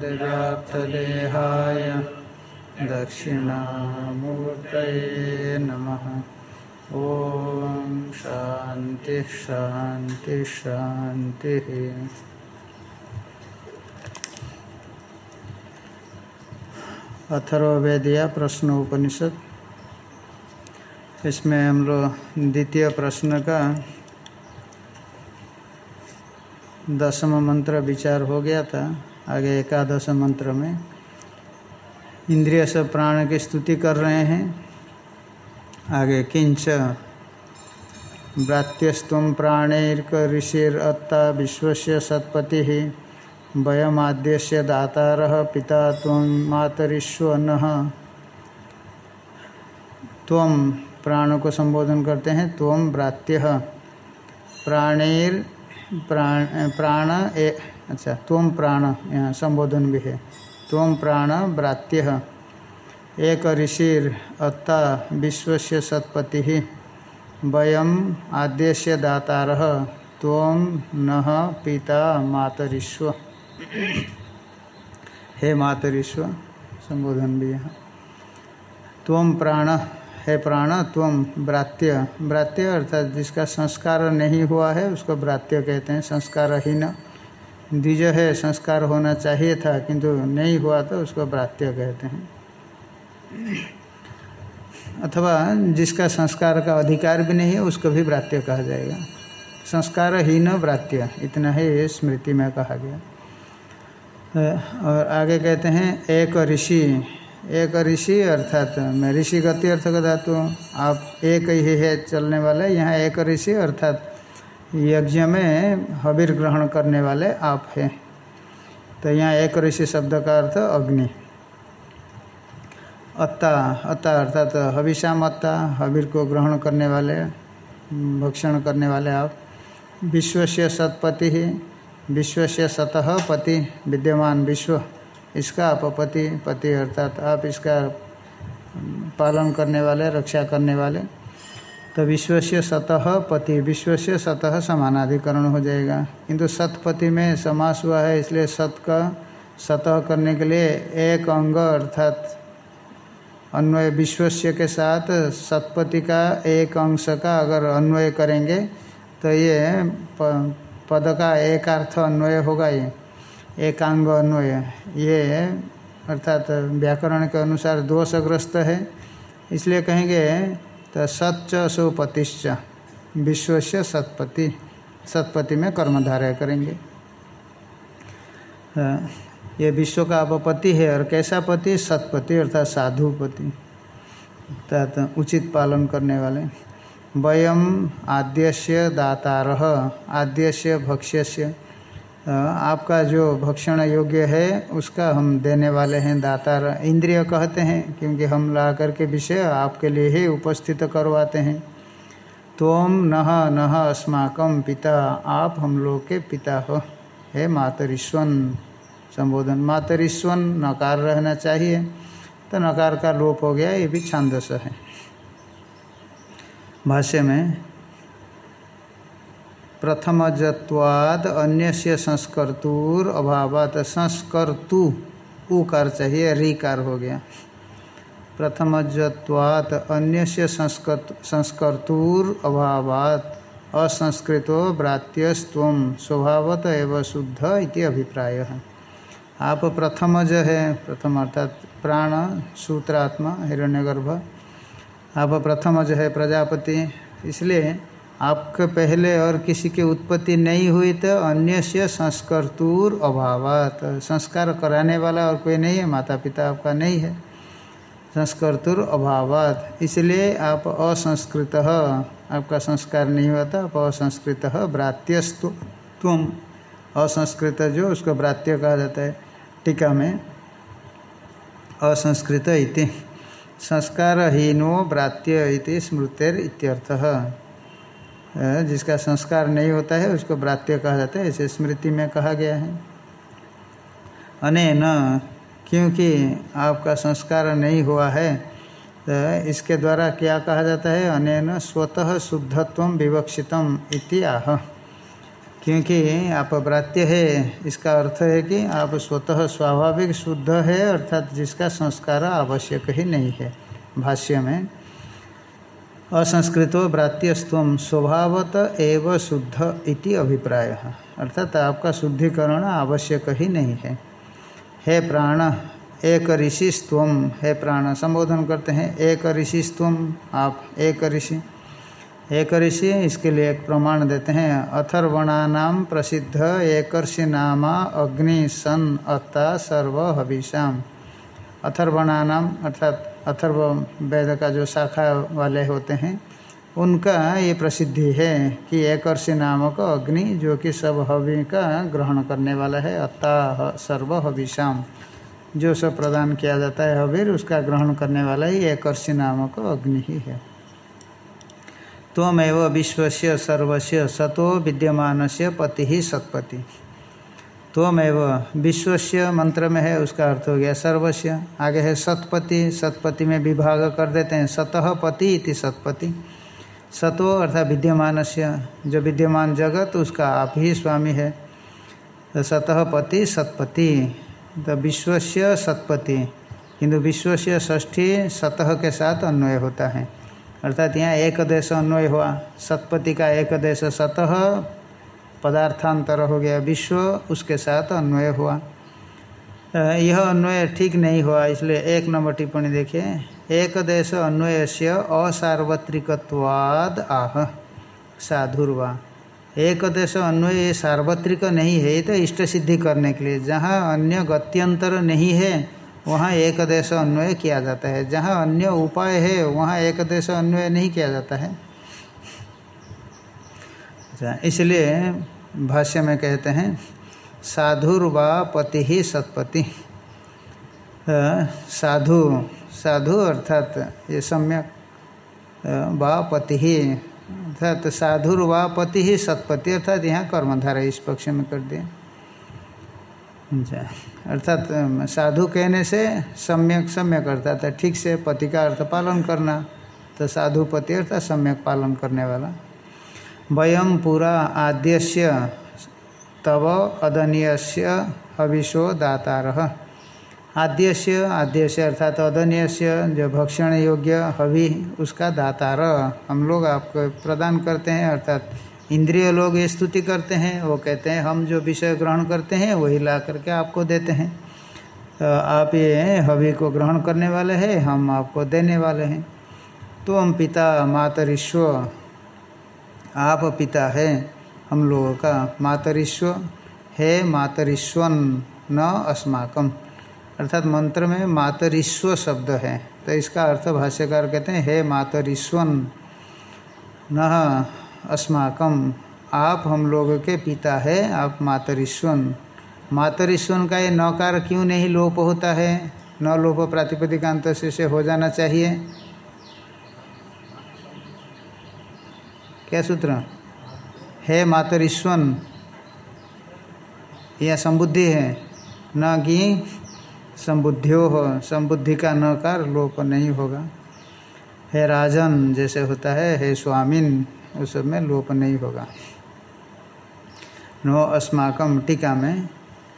विश्वोदयव्याप्तदेहाय दक्षिणामूर्तये नमः। ॐ शान्तिः शान्तिः शान्तिः। अथर्ववेदिया प्रश्न उपनिषद। इसमें हम लोग द्वितीय प्रश्न का दसम मंत्र विचार हो गया था। आगे एकादश मंत्र में, इंद्रिय से प्राण की स्तुति कर रहे हैं। आगे किंच भ्रात्यस्तम प्राणैर्क ऋषिर विश्व सत्पति, वयमाद्यस्य दातार पिता तम मातरिश्व तम प्राण को संबोधन करते हैं तम भ्रात्य प्राणैर, प्राण प्राण अच्छा तम प्राण, यहाँ संबोधन भी है। तम प्राण भ्रात्य एक ऋषिर अत्ता विश्वस्य सत्पति वयम दातार तम न पिता मातरिश्व हे मातरिश्व संबोधन भी यहाँ त्वम प्राण, हे प्राण त्वम ब्रात्य ब्रात्य अर्थात जिसका संस्कार नहीं हुआ है, उसको ब्रात्य कहते हैं संस्कारहीन द्विज है, संस्कार होना चाहिए था, किंतु नहीं हुआ तो उसको ब्रात्य कहते हैं। अथवा जिसका संस्कार का अधिकार भी नहीं है, उसको भी ब्रात्य कहा जाएगा। संस्कारहीन ब्रात्य इतना है स्मृति में कहा गया। और आगे कहते हैं, एक ऋषि एक ऋषि अर्थात मैं ऋषि गति अर्थ का धातु आप एक ही है चलने वाला, यहाँ एक ऋषि अर्थात यज्ञ में हबीर ग्रहण करने वाले आप हैं। तो यहाँ एक ऋषि शब्द का अर्थ अग्नि। अत्ता अत्ता अर्थात हविषाम अत्ता हबीर को ग्रहण करने वाले, भक्षण करने वाले आप। विश्व से सतपति ही विश्व से सतह पति, विद्यमान विश्व, इसका आप पति पति अर्थात आप इसका पालन करने वाले, रक्षा करने वाले। तो विश्व से सतह पति विश्व से सतह समानाधिकरण हो जाएगा। किंतु सतपति में समास हुआ है, इसलिए सत का सतह करने के लिए एक अंग अर्थात अन्वय विश्वस्य के साथ सतपति का एक अंश का अगर अन्वय करेंगे तो ये पद का एक अर्थ अन्वय होगा ये। एकांग अन्वय। ये अर्थात व्याकरण के अनुसार दोषग्रस्त है। इसलिए कहेंगे तो सच्च सुपतिश्च विश्व से सतपति सतपति में कर्मधारय करेंगे। ये विश्व का अपपति है, और कैसा पति? सतपति, अर्थात साधुपति, अर्थात उचित पालन करने वाले। वयम आद्यस्य दातार, आद्यस्य भक्ष्यस्य। आपका जो भक्षण योग्य है, उसका हम देने वाले हैं दाता इंद्रिय कहते हैं, क्योंकि हम ला करके विषय आपके लिए ही उपस्थित करवाते हैं। तोम नह नह अस्माकम पिता, आप हम लोग के पिता हो। हे मातरिश्वन, संबोधन। मातरिश्वन, नकार रहना चाहिए। तो नकार का लोप हो गया, ये भी छांदस है। भाष्य में प्रथमजत्वाद अन्य से संस्कर्तुर अभावात संस्कर्तु। उकार चाहिए, रिकार हो गया। प्रथमजत्वात अन्य से संस्कर्त, संस्कर्तुर अभावात असंस्कृतो भ्रात्यस्व स्वभावत एवं शुद्ध इति अभिप्राय। है आप प्रथमज है, प्रथम अर्थात प्राण, सूत्रात्मा, हिरण्यगर्भ। आप प्रथमज है, प्रजापति। इसलिए आपके पहले और किसी की उत्पत्ति नहीं हुई तो अन्य से संस्कर्तुर अभावात। संस्कार कराने वाला और कोई नहीं है माता पिता आपका नहीं है। संस्कर्तुर अभावात। इसलिए आप असंस्कृत आपका संस्कार नहीं हुआ था आप असंस्कृत भ्रात्यस्तु तुम असंस्कृत जो, उसको भ्रात्य कहा जाता है। टीका में, असंस्कृत इति। संस्कारहीनो भ्रात्य इति स्मृतिर इत्यर्थः। जिसका संस्कार नहीं होता है, उसको ब्रात्य कहा जाता है ऐसे स्मृति में कहा गया है। अनेन क्योंकि आपका संस्कार नहीं हुआ है तो इसके द्वारा क्या कहा जाता है? अनेन स्वतः शुद्धत्व विवक्षितम इति आह। क्योंकि आप व्रात्य है, इसका अर्थ है कि आप स्वतः स्वाभाविक शुद्ध है, अर्थात जिसका संस्कार आवश्यक ही नहीं है, भाष्य में। असंस्कृतो व्रात्यस्व स्वभावत एव शुद्ध इति अभिप्राय। अर्थात आपका शुद्धिकरण आवश्यक ही नहीं है। हे प्राण, एक ऋषि हे प्राण, संबोधन करते हैं, एक ऋषि आप एक ऋषि। एक ऋषि इसके लिए एक प्रमाण देते हैं अथर्वणानाम प्रसिद्ध एकर्षि नामा अग्नि सन अत्ता सर्व हविषाम। अथर्वणानाम, अर्थात अथर्व वेद का जो शाखा वाले होते हैं, उनका ये प्रसिद्धि है कि एकर्षि नामक अग्नि जो कि सब हवि का ग्रहण करने वाला है अत्ता सर्व हविषाम जो सब प्रदान किया जाता है हवीर उसका ग्रहण करने वाला ही एकर्षि नामक अग्नि ही है। त्वमेव विश्वस्य सर्वस्य सतो विद्यमान से पति ही सत्पति। त्वमेव विश्वस्य मंत्र में है, उसका अर्थ हो गया सर्वस्य। आगे है सतपति सतपति में विभाग कर देते हैं। सतः पति इति सतपति। सतो अर्थात विद्यमान से जो विद्यमान जगत, उसका आप ही स्वामी है। तो सतः पति, सतपति। तो विश्वस्य, सतपति। किंतु विश्वस्य ष्ठी सतह के साथ अन्वय होता है। अर्थात यहाँ एक देश अन्वय हुआ। सतपति का एक देश सतह पदार्थांतर हो गया, विश्व उसके साथ अन्वय हुआ। यह अन्वय ठीक नहीं हुआ, इसलिए एक नंबर टिप्पणी देखिए। एक देश अन्वय से असार्वत्रिकवाद आह, साधुर्वा। एक देश अन्वय सार्वत्रिक नहीं है तो इष्ट सिद्धि करने के लिए। जहाँ अन्य गत्यंतर नहीं है, वहाँ एक देश अन्वय किया जाता है। जहाँ अन्य उपाय है, वहाँ एक देश अन्वय नहीं किया जाता है। अच्छा इसलिए भाष्य में कहते हैं साधुर्वा पति ही सतपति। साधु साधु अर्थात ये सम्यक वा पति ही, अर्थात साधुर्वा पति ही सतपति, अर्थात यहाँ कर्मधारा इस पक्ष में कर दिया अच्छा अर्थात साधु कहने से सम्यक सम्यक अर्थात ठीक से पति का अर्थ पालन करना तो साधु पति अर्थात सम्यक पालन करने वाला। वयम पूरा आद्यस्य तव अदनीयस्य हविषो दातार। आद्यस्य आद्यस्य अर्थात अदनीयस्य जो भक्षण योग्य हवि, उसका दातार। हम लोग आपको प्रदान करते हैं, अर्थात इंद्रिय लोग ये स्तुति करते हैं, वो कहते हैं, हम जो विषय ग्रहण करते हैं, वही ला करके आपको देते हैं। तो आप ये हवि को ग्रहण करने वाले हैं, हम आपको देने वाले हैं। तो हम पिता मातरिश्व आप पिता है हम लोगों का मातरिश्व हे मातरिश्वन न अस्माकम अर्थात मंत्र में मातरिश्व शब्द है। तो इसका अर्थ भाष्यकार कहते हैं हे मातरिश्वन न अस्माकम आप हम लोगों के पिता है आप मातरिश्वन। मातरिश्वन का ये नकार क्यों नहीं लोप होता है? न लोप प्रातिपदिकांत से, हो जाना चाहिए। क्या सूत्र? हे मातरिश्वन यह संबुद्धि है। न कि संबुद्धियो हो, संबुद्धि का नकार लोप नहीं होगा। हे राजन, जैसे होता है, हे स्वामिन, उस में लोप नहीं होगा। नो अस्माकम टीका में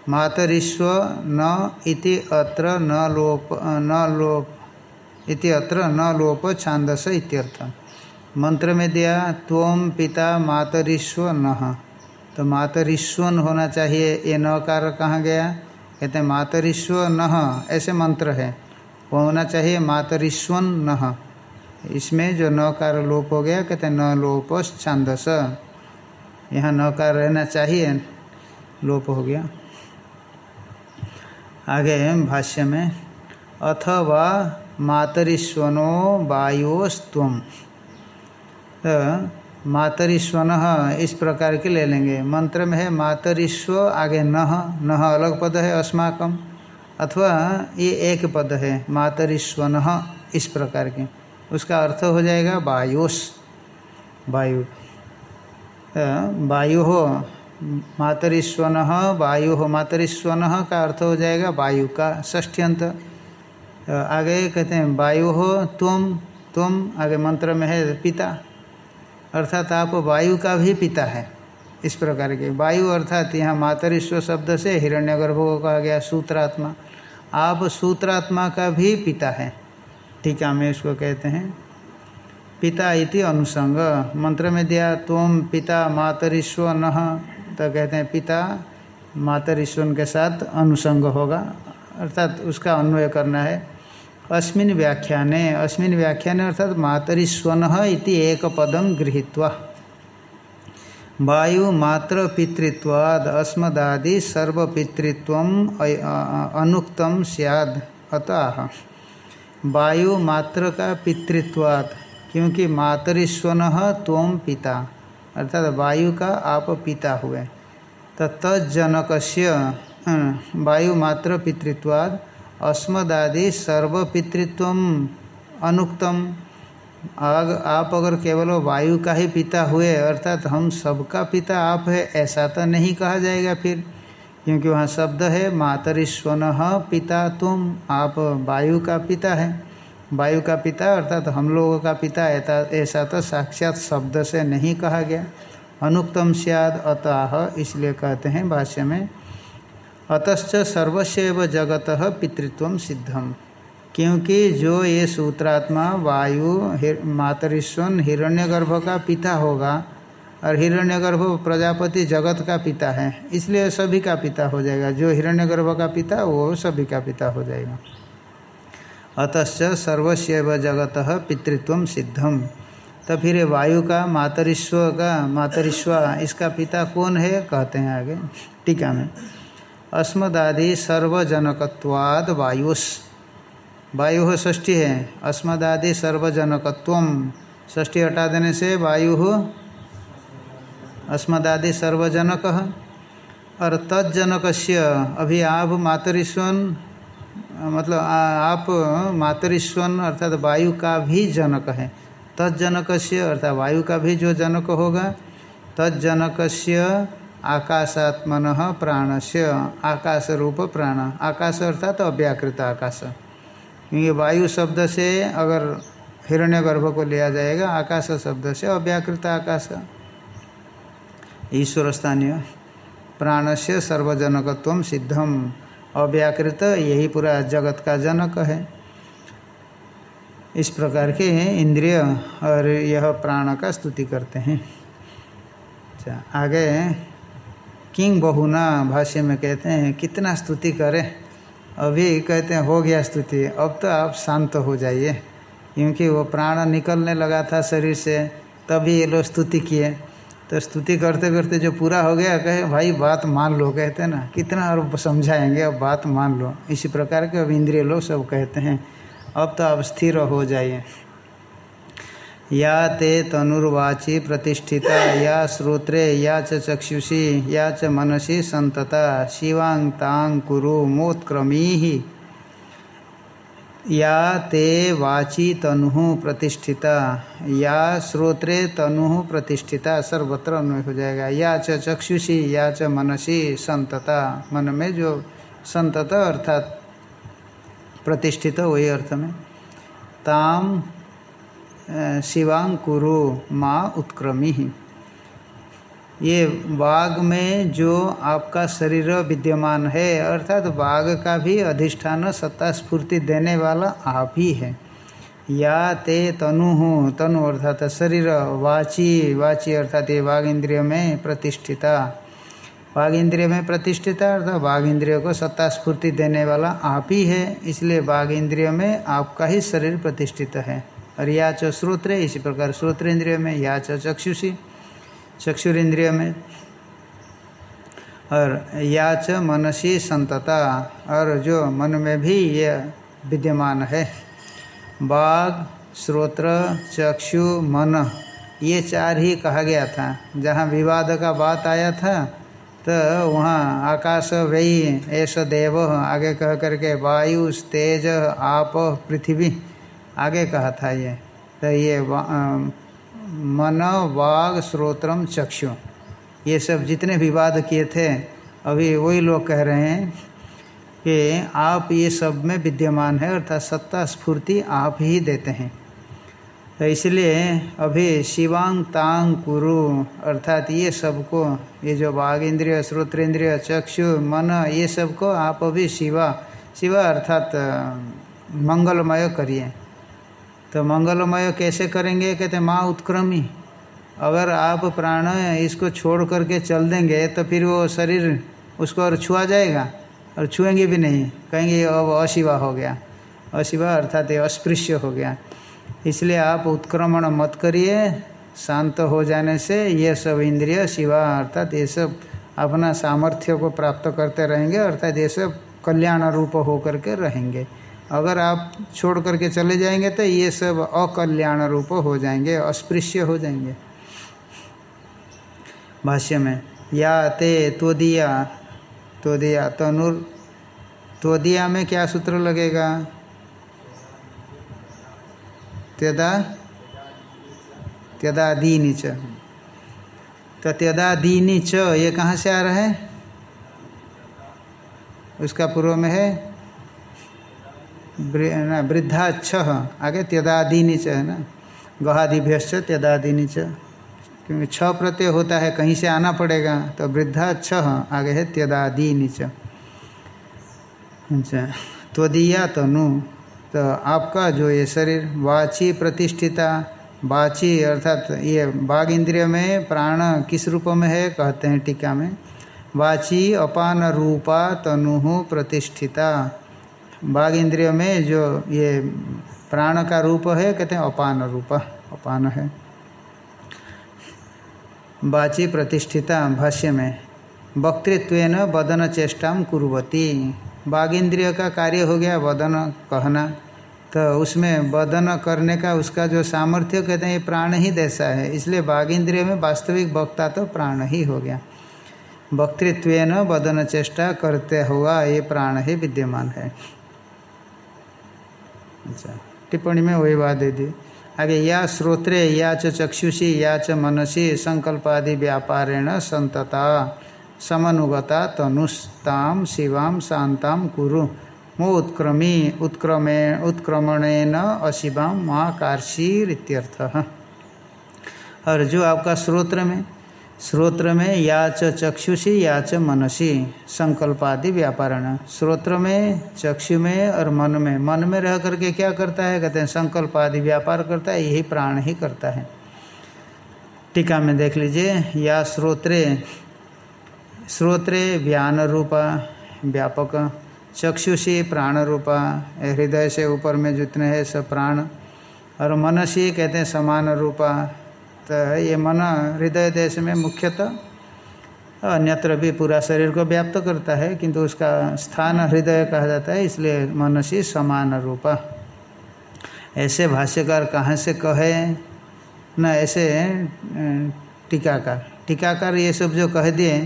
मातरिश्व न इति अत्र न लोप न लोप, इति अत्र न लोप छांदस इत्यर्थ। मंत्र में दिया त्वम पिता मातरिश्व न। तो मातरिश्वन होना चाहिए, ये न कार कहाँ गया? कहते हैं मातरिश्व न। ऐसे मंत्र है। वो होना चाहिए मातरिश्वन न। इसमें जो नकार लोप हो गया, कहते हैं, न लोप छांदस। यहाँ नकार रहना चाहिए, लोप हो गया। आगे भाष्य में, अथवा मातरिस्वनो वायोस्व तो मातरिस्वन इस प्रकार के ले लेंगे। मंत्र में है मातरिस्व आगे नह नह अलग पद है अस्माकम अथवा ये एक पद है मातरिस्वन इस प्रकार के। उसका अर्थ हो जाएगा वायुस। वायु। वायु हो मातरिस्वन वायु हो मातरिस्वन का अर्थ हो जाएगा वायु का ष्ठ्यंत आगे कहते हैं, वायु हो तुम तुम आगे मंत्र में है पिता। अर्थात आप वायु का भी पिता है। इस प्रकार के वायु अर्थात यहाँ मातरिश्व शब्द से हिरण्यगर्भ को कहा गया सूत्रात्मा। आप सूत्रात्मा का भी पिता है। टीका में इसको कहते हैं। पिता इति अनुसंग। मंत्र में दिया, तुम पिता मातरिश्व न तो कहते हैं, पिता मातरिश्वन के साथ अनुसंग होगा। अर्थात उसका अन्वय करना है। अस्मिन व्याख्याने अस्मिन व्याख्याने अर्थात मातरिस्वन इति एक पदम गृहीत्वा। वायु मात्र पितृत्वाद, अस्मदादि सर्वपितृत्व अनुक्तम सियाद, अतः। वायु मात्र का पितृत्वाद क्योंकि मातरिस्वन त्वम पिता, अर्थात वायु का आप पिता हुए। तत्जनक वायु मात्र पितृत्वाद अस्मदादि सर्वपितृत्व अनुक्तम। आग, आप अगर केवल वायु का ही पिता हुए, अर्थात हम सबका पिता आप है, ऐसा तो नहीं कहा जाएगा फिर। क्योंकि वहाँ शब्द है, मातरिश्वन पिता तुम, आप वायु का पिता है। वायु का पिता, अर्थात हम लोगों का पिता ऐसा तो साक्षात शब्द से नहीं कहा गया। अनुक्तम सियाद अतः, इसलिए कहते हैं भाष्य में अतश्च सर्वस्व जगत पितृत्व सिद्धम। क्योंकि जो ये सूत्रात्मा वायु हिर, मातरिश्वन हिरण्यगर्भ का पिता होगा और हिरण्यगर्भ प्रजापति जगत का पिता है इसलिए सभी का पिता हो जाएगा। जो हिरण्यगर्भ का पिता वो सभी का पिता हो जाएगा। अतश्च सर्वस्व जगत पितृत्व सिद्धम। तो फिर वायु का मातरिश्व का मातरिश्व इसका पिता कौन है? कहते हैं आगे टीका में। अस्मदादि सर्वजनकवाद वायुस। वायु षष्ठी है। अस्मदादि सर्वजनकत्व षष्ठी हटा देने से वायु अस्मदादि सर्वजनक। और तज्जनक अभी आप मातरिश्वन मतलब आप मातरिश्वन अर्थात वायु का भी जनक है। तजनक अर्थात वायु का भी जो जनक होगा तज्जनक आकाशात्मन प्राण से आकाश रूप प्राण। आकाश अर्थात तो अव्याकृत आकाश। क्योंकि वायु शब्द से अगर हिरण्य गर्भ को लिया जाएगा, आकाश शब्द से अव्याकृत आकाश। ईश्वर स्थानीय प्राण से सर्वजनकत्व सिद्धम। अव्याकृत यही पूरा जगत का जनक है। इस प्रकार के इंद्रिय और यह प्राण का स्तुति करते हैं। अच्छा आगे किंग बहुना भाष्य में कहते हैं, कितना स्तुति करें। अभी कहते हैं, हो गया स्तुति, अब तो आप शांत हो जाइए। क्योंकि वो प्राण निकलने लगा था शरीर से, तभी ये लोग स्तुति किए। तो स्तुति करते करते जो पूरा हो गया, कहे, भाई, बात मान लो, कहते ना। कितना और समझाएँगे, अब बात मान लो। इसी प्रकार के अब इंद्रिय लोग सब कहते हैं, अब तो आप स्थिर हो जाइए। या ते तनुर्वाची प्रतिष्ठिता, या श्रोत्रे, या चक्षुषी, या च मनसी संतता शिवांग तांग कुरु मोत्क्रमी या ते वाची तनु प्रतिष्ठिता, या श्रोत्रे तनु प्रतिष्ठिता, सर्वत्र अन्वय हो जाएगा। या च चक्षुषी, या च मनसी संतता, मन में जो संतता अर्थात प्रतिष्ठित वही अर्थ में ताम शिवांकुरु माँ उत्क्रमी ये बाघ में जो आपका शरीर विद्यमान है, अर्थात तो बाघ का भी अधिष्ठान सत्ता स्फूर्ति देने वाला आप ही है। या ते तनु हूँ, तनु अर्थात शरीर, वाची वाची अर्थात ये बाघ इंद्रिय में प्रतिष्ठिता। बाघ इंद्रिय में प्रतिष्ठिता अर्थात बाघ इंद्रिय को सत्ता स्फूर्ति देने वाला आप ही है, इसलिए बाघ इंद्रिय में आपका ही शरीर प्रतिष्ठित है। और या श्रोत्र, इसी प्रकार श्रोत्र इंद्रिय में या चक्षुषी चक्षुर इंद्रिय में और या च मनसी संतता, और जो मन में भी ये विद्यमान है। बाघ, श्रोत्र, चक्षु, मन, ये चार ही कहा गया था। जहाँ विवाद का बात आया था तो वहाँ आकाश वही ऐसा देव, आगे कह करके, वायु, तेज, आप, पृथ्वी। आगे कहा था ये तो ये मन वाग श्रोत्रम चक्षु। ये सब जितने विवाद किए थे, अभी वही लोग कह रहे हैं कि आप ये सब में विद्यमान है, अर्थात सत्ता स्फूर्ति आप ही देते हैं। तो इसलिए अभी शिवांग तांग कुरु, अर्थात ये सबको, ये जो बाघ इंद्रिय श्रोत्रेंद्रिय चक्षु, मन, ये सबको आप अभी शिवा शिवा अर्थात मंगलमय करिए। तो मंगलमय कैसे करेंगे? कहते, माँ उत्क्रमी, अगर आप प्राण इसको छोड़ करके चल देंगे तो फिर वो शरीर उसको और छुआ जाएगा और छुएँगे भी नहीं। कहेंगे, अब अशिवा हो गया। अशिवा अर्थात ये अस्पृश्य हो गया। इसलिए आप उत्क्रमण मत करिए, शांत हो जाने से ये सब इंद्रिय, शिवा अर्थात ये सब अपना सामर्थ्य को प्राप्त करते रहेंगे, अर्थात ये सब कल्याण रूप हो करके रहेंगे। अगर आप छोड़ करके चले जाएँगे तो ये सब अकल्याण रूप हो जाएँगे, अस्पृश्य हो जाएँगे। भाष्य में, या ते तोदिया तोदिया तनुर तोदिया में क्या सूत्र लगेगा? त्यदा, त्यदादीनी च। तो त्यदादीनी च, ये कहाँ से आ रहा है? उसका पूर्व में है। ना छ आगे त्यदादीनी च, है ना? गहादिभ्यश्च त्यदादीनी च। क्योंकि छ प्रत्यय होता है, कहीं से आना पड़ेगा तो वृद्धा छ आगे है त्यदादीनी च। अच्छा तनु तो आपका जो ये शरीर, वाची प्रतिष्ठिता, वाची अर्थात ये बाघ इंद्रिय में, प्राण किस रूप में है, कहते हैं टीका में। वाची अपान रूपा तनु प्रतिष्ठिता। बाघ इंद्रिय में जो ये प्राण का रूप है, कहते हैं अपान रूप, अपान है। बाची प्रतिष्ठिता भाष्य में वक्तृत्व बदन चेष्टा कुरती बाघ इंद्रिय का कार्य हो गया वदन कहना तो उसमें वदन करने का उसका जो सामर्थ्य, कहते हैं, ये प्राण ही जैसा है। इसलिए बाघ इंद्रिय में वास्तविक वक्ता तो प्राण ही हो गया। वक्तृत्व वदन चेष्टा करते हुआ ये प्राण ही विद्यमान है। अच्छा। टिप्पणी में वही बात दे दी। आगे, या श्रोत्रे या च चक्षुषी, या च मनसी, संकल्पादि व्यापारेण संतता, समनुगता तनुस्ताम शिवाम शांताम कुरु। मो उत्क्रमी, उत्क्रमे, उत्क्रमणेन अशिवाम महाकार्षीर इत्यर्थ और जो आपका श्रोत्र में श्रोत्र में या चक्षुषी या च मनसी, संकल्पादि व्यापारण। श्रोत्र में चक्षु में और मन में मन में रह करके क्या करता है? कहते हैं संकल्प आदि व्यापार करता है, यही प्राण ही करता है। टीका में देख लीजिए, या श्रोत्रे श्रोत्रे व्यान रूपा व्यापक, चक्षुषी प्राण रूपा हृदय से ऊपर में जितने हैं सब प्राण, और मनसी कहते हैं समान रूपा तो ये मन हृदय देश में मुख्यतः, अन्यत्र भी पूरा शरीर को व्याप्त करता है, किंतु उसका स्थान हृदय कहा जाता है, इसलिए मनसी समान रूपा। ऐसे भाष्यकार कहाँ से कहे? न, ऐसे टीकाकार। टीकाकार ये सब जो कह दिए,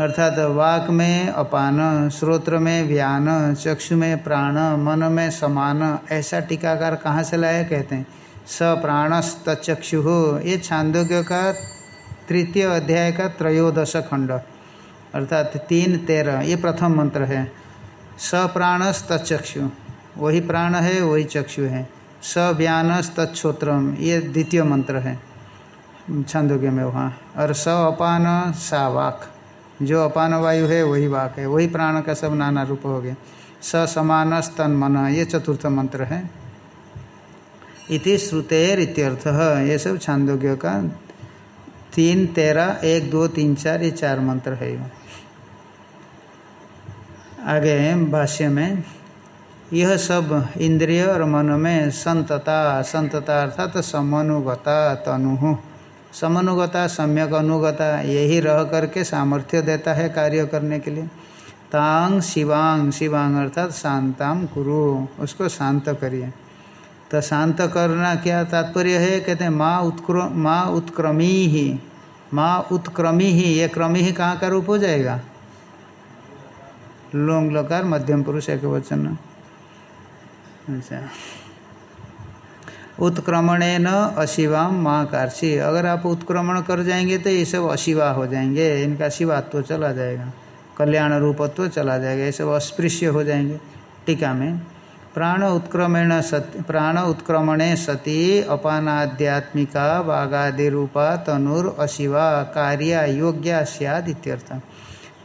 अर्थात वाक में अपान श्रोत्र में व्यान, चक्षु में प्राण, मन में समान, ऐसा टीकाकार कहाँ से लाया, कहते हैं? स प्राणस्तचक्षु ये छांदोग्य का तृतीय अध्याय का त्रयोदश खंड, अर्थात तीन तेरह, ये प्रथम मंत्र है। स प्राणस्तचक्षु वही प्राण है, वही चक्षु है। स व्यानस्तोत्रम ये द्वितीय मंत्र है छांदोग्य में वहाँ। और स अपान सा वाक जो अपान वायु है, वही वाक है। वही प्राण का सब नाना रूप हो गया। स समान स्तन मन ये चतुर्थ मंत्र है। इति श्रुतेर इत्यर्थ। ये सब छांदोग्य का तीन तेरह एक, दो, तीन, चार, ये चार मंत्र है। आगे भाष्य में, यह सब इंद्रिय और मन में संतता संतता अर्थात तो समनुगता, तनु। समनुगता, सम्यक अनुगता, यही रह करके सामर्थ्य देता है कार्य करने के लिए। तांग, शिवांग शिवांग अर्थात शांताम कुरु, उसको शांत करिए। तो शांत करना क्या तात्पर्य है? कहते हैं, माँ उत्क्र, माँ उत्क्रमी ही माँ उत्क्रमी ही ये क्रमी ही कहाँ का रूप हो जाएगा? लोंग लकार मध्यम पुरुष एक वचन अच्छा। उत्क्रमणे न अशिवाम माँ कार्षी। अगर आप उत्क्रमण कर जाएँगे तो ये सब अशिवा हो जाएँगे। इनका शिवात्व चला जाएगा। कल्याण रूपत्व चला जाएगा। ये सब अस्पृश्य हो जाएँगे। टीका में। प्राण उत्क्रमेण सति, प्राण उत्क्रमणे सति अपानाध्यात्मिका बागादि रूपा तनुर अशिवा कार्य योग्य सियाद इत्यर्थ।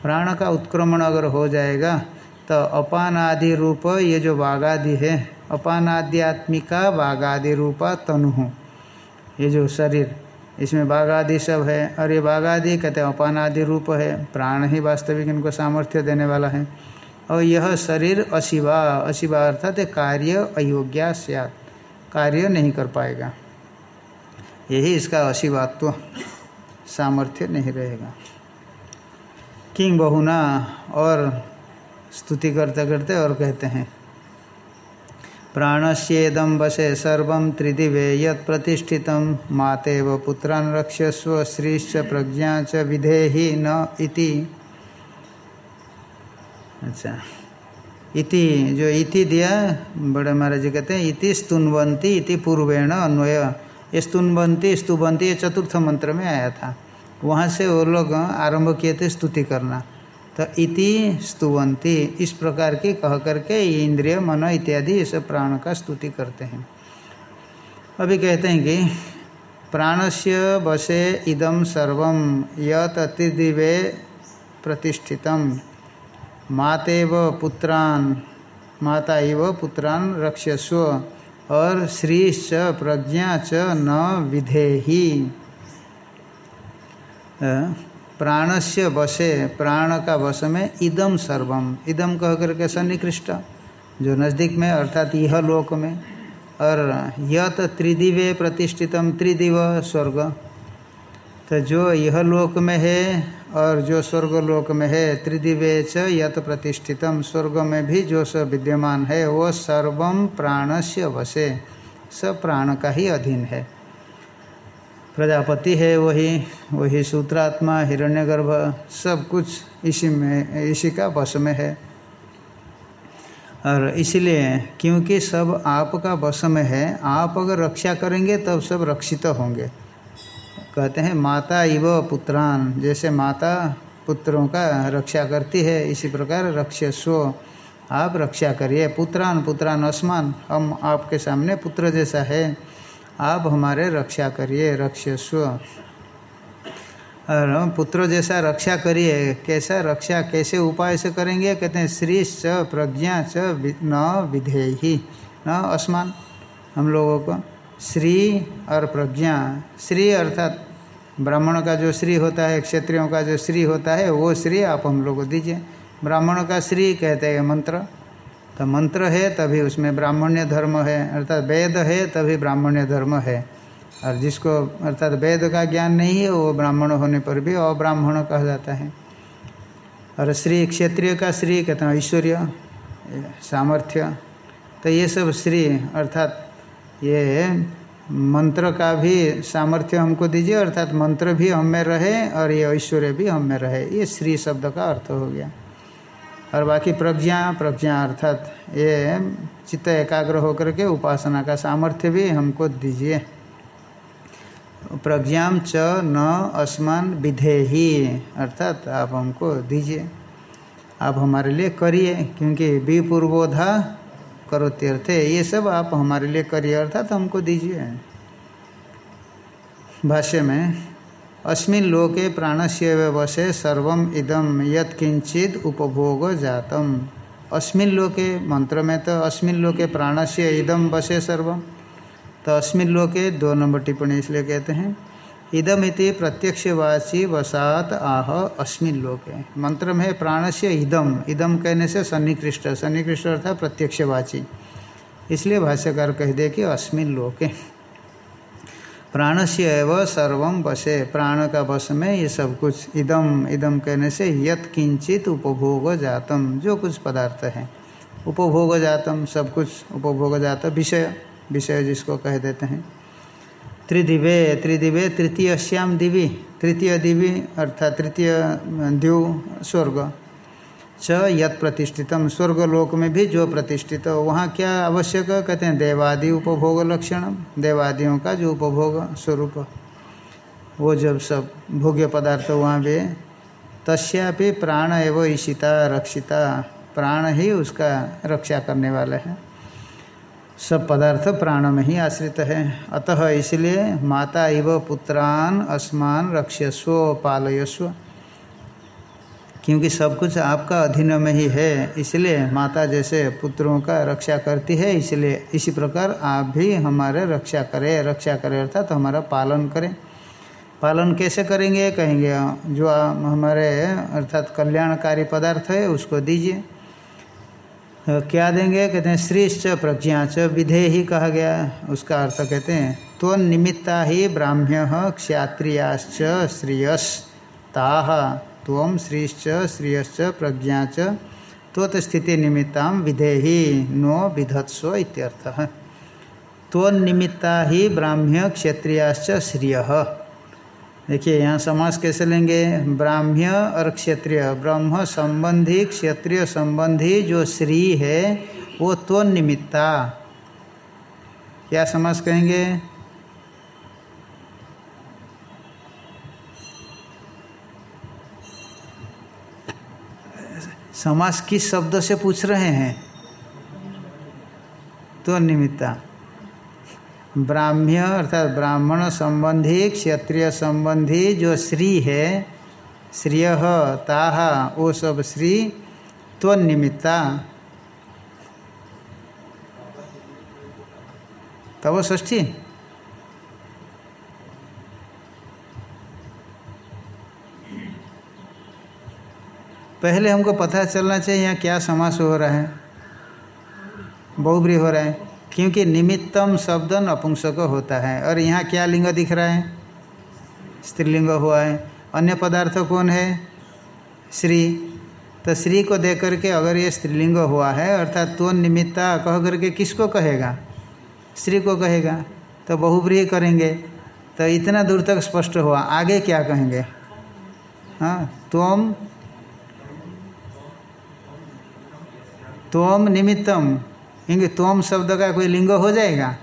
प्राण का उत्क्रमण अगर हो जाएगा तो अपानादि रूप ये जो बागादि है अपान आध्यात्मिका बागादि रूपा तनु ये जो शरीर, इसमें बाघादि सब है, और ये बाघादि कहते हैं अपानादि रूप है, प्राण ही वास्तविक इनको सामर्थ्य देने वाला है। और यह शरीर अशिवा अशिवा अर्थात कार्य अयोग्या सियात। कार्य नहीं कर पाएगा। यही इसका अशिवात्व। सामर्थ्य नहीं रहेगा। किंग बहुना और स्तुति करते करते और कहते हैं प्राणस्येदम वसे सर्व त्रिदिवे यतिष्ठित मातेव पुत्रान रक्षस्व श्रीश्च प्रज्ञा च विधेहि न इति। अच्छा। इति, जो इति दिया, बड़े महाराज जी कहते हैं, इति स्तुनवंती इति पूर्वेण अन्वय। ये स्तुनवंती स्तुवंती ये चतुर्थ मंत्र में आया था। वहाँ से वो लोग आरंभ किए थे स्तुति करना। तो इति स्तुवंती इस प्रकार की कह करके इंद्रिय, मन इत्यादि सब प्राण का स्तुति करते हैं। अभी कहते हैं कि, प्राणस्य वशे इदम सर्व यत अतिदिवे प्रतिष्ठितम। मातेव पुत्रान, माता इव पुत्रान रक्षस्व, और श्रीश्च प्रज्ञा च न विधेही। प्राणस्य वशे, प्राण का वश में इदम सर्वम। इदम कह करके सन्निकृष्ट। जो नज़दीक में, अर्थात यह लोक में। और यत त्रिदिवे प्रतिष्ठितम त्रिदिव स्वर्ग। तो जो यह लोक में है और जो स्वर्ग लोक में है, त्रिदिवे च यत प्रतिष्ठितम। स्वर्ग में भी जो सब विद्यमान है, वो सर्वम प्राणस्य वसे सब प्राण का ही अधीन है। प्रजापति है वही वही सूत्रात्मा, हिरण्यगर्भ, सब कुछ इसी में, इसी का वश में है। और इसलिए क्योंकि सब आपका वश में है, आप अगर रक्षा करेंगे, तब सब रक्षित होंगे। कहते हैं, माता इव पुत्रान। जैसे माता पुत्रों का रक्षा करती है, इसी प्रकार रक्षस्व आप रक्षा करिए। पुत्रान पुत्रान असमान, हम आपके सामने पुत्र जैसा है, आप हमारे रक्षा करिए, रक्षस्व। और पुत्र जैसा रक्षा करिए, कैसा रक्षा, कैसे उपाय से करेंगे? कहते हैं, श्री च प्रज्ञा च न विधेयी न असमान, हम लोगों को श्री और प्रज्ञा। श्री अर्थात ब्राह्मण का जो श्री होता है, क्षत्रियों का जो श्री होता है, वो श्री आप हम लोग को दीजिए। ब्राह्मण का श्री कहते हैं मंत्र। तो मंत्र है, तभी उसमें ब्राह्मण्य धर्म है। अर्थात वेद है, तभी ब्राह्मण्य धर्म है। और जिसको अर्थात वेद का ज्ञान नहीं है, वो ब्राह्मण होने पर भी अब्राह्मण कहा जाता है। और श्री क्षेत्रीय का श्री कहते हैं ऐश्वर्य, सामर्थ्य। तो ये सब श्री अर्थात ये मंत्र का भी सामर्थ्य हमको दीजिए, अर्थात मंत्र भी हम में रहे और ये ऐश्वर्य भी हम में रहे। ये श्री शब्द का अर्थ हो गया। और बाकी प्रज्ञा प्रज्ञा अर्थात ये चित्त एकाग्र होकर के उपासना का सामर्थ्य भी हमको दीजिए। प्रज्ञा च न असमान विधे ही अर्थात आप हमको दीजिए। आप हमारे लिए करिए, क्योंकि विपूर्वोधा करो तीर्थ, ये सब आप हमारे लिए करिए, अर्थात हमको दीजिए। भाष्य में, अस्मिन लोके प्राणस्य वशे सर्व इदम यत्किंचित उपभोग जातम। अस्मिन लोके, मंत्र में तो अस्मिन लोके प्राणस्य इदम वशे सर्वम। तो अस्मिन लोके दो नंबर टिप्पणी इसलिए कहते हैं इदम इति प्रत्यक्षवाची वसात आह अस्मिन लोके। मंत्र में प्राणस्य इदम। इदम कहने से सन्निकृष्ट। सन्निकृष्ट अर्थात प्रत्यक्षवाची। इसलिए भाष्यकार कह दे कि अस्मिन लोके। प्राण से एव सर्व बसे प्राण का बस में ये सब कुछ। इदम। इदम कहने से यत किंचित उपभोग जातम, जो कुछ पदार्थ है। उपभोग जातम, सब कुछ उपभोग जात। विषय। विषय जिसको कह देते हैं। त्रिदिवे त्रिदिवे तृतीय श्याम दिवी, तृतीय दिवी, अर्थात तृतीय द्यू, स्वर्ग। च यत प्रतिष्ठितम स्वर्गलोक में भी जो प्रतिष्ठित हो वहाँ क्या आवश्यक है कहते हैं, देवादि उपभोग लक्षण, देवादियों का जो उपभोग स्वरूप। वो जब सब भोग्य पदार्थ वहाँ भी, तस्यापि प्राण एवं ईशिता, रक्षिता, प्राण ही उसका रक्षा करने वाला है। सब पदार्थ प्राण में ही आश्रित है। अतः इसलिए माता इव पुत्रान अस्मान रक्षस्व, पालयस्व। क्योंकि सब कुछ आपका अधीन में ही है, इसलिए माता जैसे पुत्रों का रक्षा करती है, इसलिए इसी प्रकार आप भी हमारे रक्षा करें। रक्षा करें अर्थात तो हमारा पालन करें। पालन कैसे करेंगे? कहेंगे, जो हमारे अर्थात कल्याणकारी पदार्थ है, उसको दीजिए। क्या देंगे? कहते हैं श्रीश्च प्रज्ञा च विधे ही कहा गया। उसका अर्थ कहते हैं तो निमित्ता ही ब्राह्म्य क्षात्रियाश्च श्रियस ताह तम श्रीश्च श्रियश्च प्रज्ञा च त्वत स्थिति निमित्ता विधे ही नो विधत्स्व इत्यर्थ। तो निमित्ता ही ब्राह्म्य क्षत्रियाश्च श्रिय। देखिए, यहाँ समास कैसे लेंगे? ब्राह्म्य और क्षत्रिय। ब्रह्म संबंधी, क्षत्रिय संबंधी जो श्री है, वो तो निमित्ता क्या समास कहेंगे? समास किस शब्द से पूछ रहे हैं? तो निमित्ता ब्राह्म्य अर्थात ब्राह्मण संबंधी, क्षत्रिय संबंधी जो श्री है, श्रिय ताहा वो सब श्री त्वनिमित्ता तब ष्ठी पहले हमको पता चलना चाहिए यहाँ क्या समास हो रहा है। बहुब्री हो रहा है। क्योंकि निमित्तम शब्द नपुंसक होता है। और यहाँ क्या लिंग दिख रहा है? स्त्रीलिंग हुआ है। अन्य पदार्थ कौन है? श्री। तो श्री को देख करके अगर ये स्त्रीलिंग हुआ है, अर्थात तो निमित्ता कह करके किसको कहेगा? श्री को कहेगा। तो बहुब्रीही करेंगे। तो इतना दूर तक स्पष्ट हुआ। आगे क्या कहेंगे? हाँ तोम तोम निमित्तम। क्योंकि तोम शब्द का कोई लिंग हो जाएगा।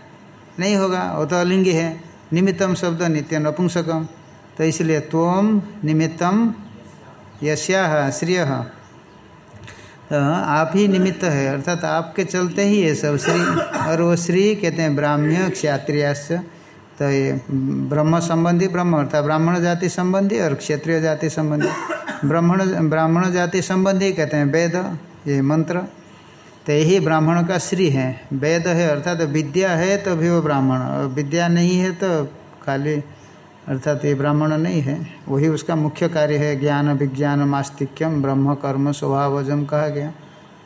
नहीं होगा, वो तो अलिंग है। निमित्तम शब्द नित्य नपुंसकम तो इसलिए तोम निमित्तम यश्या श्रिय। तो आप ही निमित्त है, अर्थात आपके चलते ही ये सब श्री, और वो श्री कहते हैं ब्राह्म्य क्षत्रियाश्च तो ये ब्रह्म संबंधी ब्रह्म, अर्थात ब्राह्मण जाति संबंधी और क्षेत्रीय जाति संबंधी। ब्राह्मण ब्राह्मण जाति संबंधी कहते हैं वेद, ये मंत्र। तो यही ब्राह्मण का श्री है। वेद है अर्थात तो विद्या है तो भी वो ब्राह्मण। और विद्या नहीं है तो खाली अर्थात ये ब्राह्मण नहीं है। वही उसका मुख्य कार्य है ज्ञान, विज्ञान, मास्तिक्यम, ब्रह्म, कर्म स्वभावजम कहा गया।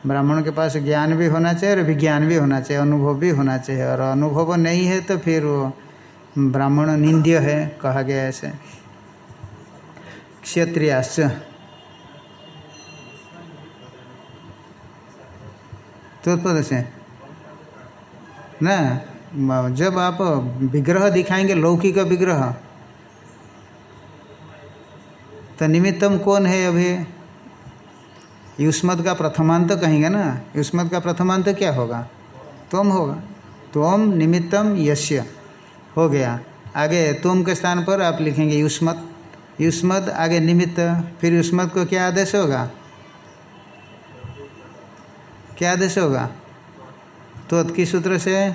ब्राह्मण के पास ज्ञान भी होना चाहिए और विज्ञान भी होना चाहिए, अनुभव भी होना चाहिए। और अनुभव नहीं है तो फिर वो ब्राह्मण निंद्य है, कहा गया ऐसे। क्षत्रियाश्च। तत्पद से ना? जब आप विग्रह दिखाएँगे, लौकिक विग्रह तो निमित्तम कौन है अभी? युष्मत का प्रथमांत कहेंगे ना? युष्मत का प्रथमांत क्या होगा? तुम होगा। तुम निमित्तम यश्य हो गया। आगे तुम के स्थान पर आप लिखेंगे युष्मत युष्मत आगे निमित्त, फिर युष्मत को क्या आदेश होगा? क्या आदेश होगा? तो किस सूत्र से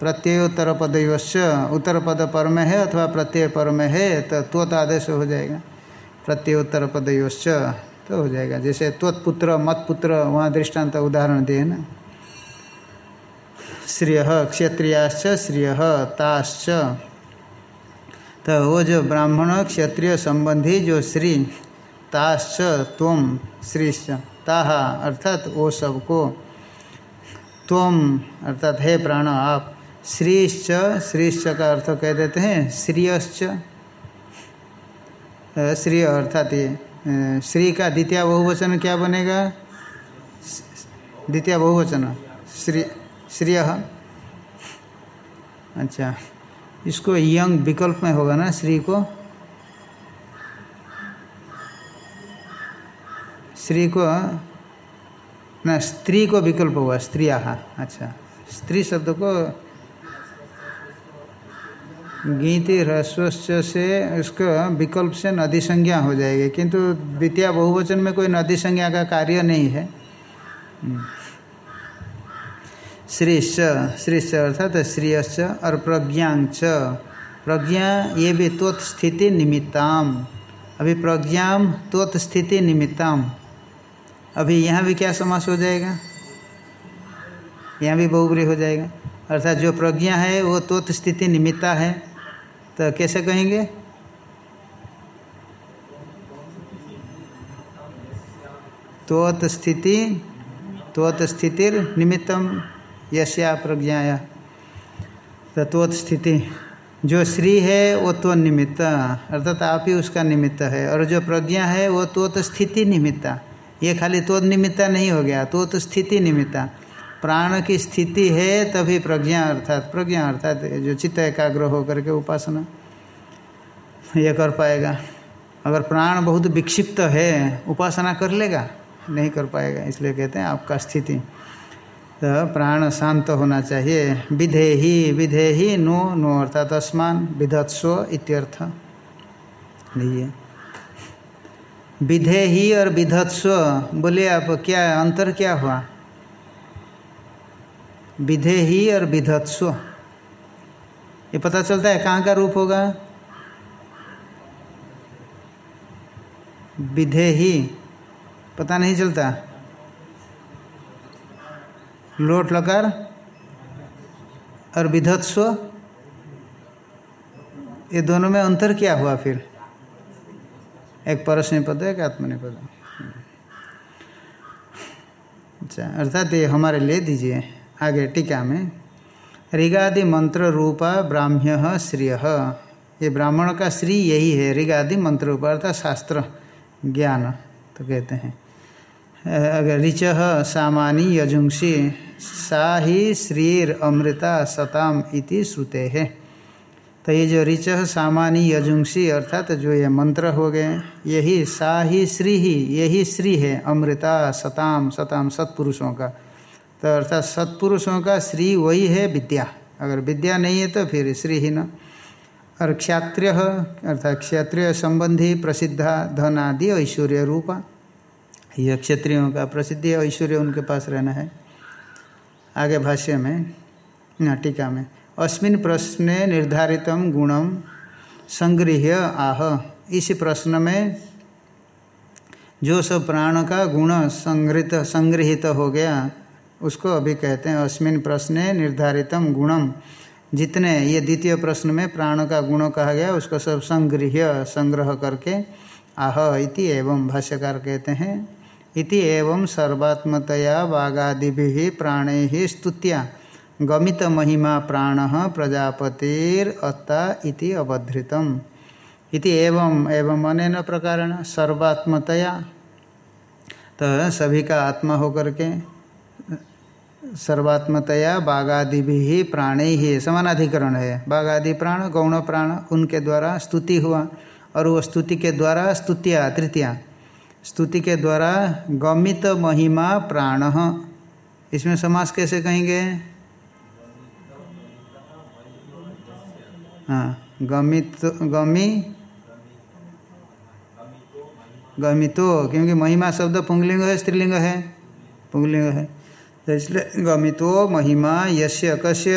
प्रत्यय उत्तर पद उत्तर पद पर में है अथवा प्रत्यय पर में है तो त्वत आदेश हो जाएगा। प्रत्यय उत्तर पद तो हो जाएगा। जैसे त्वत्पुत्र, मतपुत्र, वहाँ दृष्टांत उदाहरण दिए ना। श्रिय, क्षत्रियाश्च, श्रिय, ताश्च। तो वो जो ब्राह्मण, क्षत्रिय संबंधी जो श्री, ताश्च तुम श्रीश्च। ताहा अर्थात वो सबको तुम अर्थात हे प्राण, आप श्रीश्च श्रीश्च का अर्थ कह देते हैं, श्रीयश्च। श्री अर्थात ये श्री का द्वितीय बहुवचन क्या बनेगा? द्वितीय बहुवचन, श्री, श्रिय। अच्छा इसको यंग विकल्प में होगा ना, श्री को? स्त्री को ना स्त्री को विकल्प हुआ, स्त्रिया। अच्छा स्त्री शब्द को गीति ह्रस्वश्च से उसको विकल्प से नदी संज्ञा हो जाएगी। किंतु द्वितीय बहुवचन में कोई नदी संज्ञा का कार्य नहीं है। श्रीश्च श्रीश्च अर्थात श्रीयश्च और प्रज्ञाच। प्रज्ञा ये भी त्वत स्थिति निमित्ताम। अभी प्रज्ञाम त्वत स्थिति निमित्ताम। अभी यहाँ भी क्या समास हो जाएगा? यहाँ भी बहुबरी हो जाएगा। अर्थात जो प्रज्ञा है, वो त्वत स्थिति निमित्ता है। तो कैसे कहेंगे? त्वत स्थिति त्वत स्थितिर निमित्तम यश्या प्रज्ञाया। तो त्वत स्थिति, जो श्री है, वो तो निमित्त। अर्थात आप ही उसका निमित्त है। और जो प्रज्ञा है, वो त्वत स्थिति निमित्ता। ये खाली तो निमित्ता नहीं हो गया तो तो स्थिति निमित्ता। प्राण की स्थिति है तभी प्रज्ञा अर्थात प्रज्ञा अर्थात जो चित्त एकाग्र होकर के उपासना ये कर पाएगा। अगर प्राण बहुत विक्षिप्त है, उपासना कर लेगा, नहीं कर पाएगा, इसलिए कहते हैं आपका स्थिति। तो प्राण शांत होना चाहिए। विधे ही विधे ही नो नो अर्थात अस्मान, विधत्स्व इत्यर्थ। नहीं है। विधे ही और विधत्स्व बोलिए आप क्या अंतर क्या हुआ? विधे ही और विधत्स्व। ये पता चलता है कहाँ का रूप होगा? विधे ही। पता नहीं चलता। लोट लकार और विधत्स्व। ये दोनों में अंतर क्या हुआ फिर? एक परस्मी पद एक आत्मनि पद अच्छा अर्थात ये हमारे ले दीजिए, आगे टीका में। ऋगादि मंत्र रूपा ब्राह्म्य श्रिय। ये ब्राह्मण का श्री यही है ऋगादि मंत्र रूपा, अर्थात शास्त्र, ज्ञान तो कहते हैं। अगर ऋच सामानी यजुंसी, सा ही श्रीर अमृता सताम इति श्रुते है। तो ये जो ऋच सामानी यजुंसी अर्थात तो जो ये मंत्र हो गए, यही सा ही श्री ही, यही श्री है अमृता सताम सताम सत्पुरुषों का। तो अर्थात सत्पुरुषों का श्री वही है विद्या। अगर विद्या नहीं है तो फिर श्री ही न। और क्षात्रिय, अर्थात क्षत्रिय संबंधी प्रसिद्धा धन आदि ऐश्वर्य रूपा। यह क्षत्रियों का प्रसिद्धि ऐश्वर्य उनके पास रहना है। आगे भाष्य में टीका में अस्मिन प्रश्ने निर्धारित गुणम संगृह्य आह। इस प्रश्न में जो सब प्राण का गुण संग्रहित संग्रहित हो गया, उसको अभी कहते हैं अस्मिन प्रश्ने निर्धारितम गुणम जितने ये द्वितीय प्रश्न में प्राण का गुण कहा गया, उसको सब संग्रह्य संग्रह करके आह इति एवं भाष्यकार कहते हैं। इति एवं सर्वात्मतया वागादि प्राणे ही स्तुत्या। गमित महिमा प्राण प्रजापतिरअत्ता इति अवधृतम। इति एवं एवं अनेन प्रकार सर्वात्मतया। तो सभी का आत्मा होकर के सर्वात्मतया बाघादि भी प्राणे ही समानाधिकरण है। बाघादि प्राण, गौण प्राण, उनके द्वारा स्तुति हुआ और वो स्तुति के द्वारा स्तुतिया, तृतीया। स्तुति के द्वारा गमित महिमा प्राण। इसमें समास कैसे कहेंगे? हाँ गमित, गमी, गमितो, क्योंकि महिमा शब्द पुंगलिंग है, स्त्रीलिंग है, पुंगलिंग है। तो इसलिए गमितो महिमा यश्य कस्य,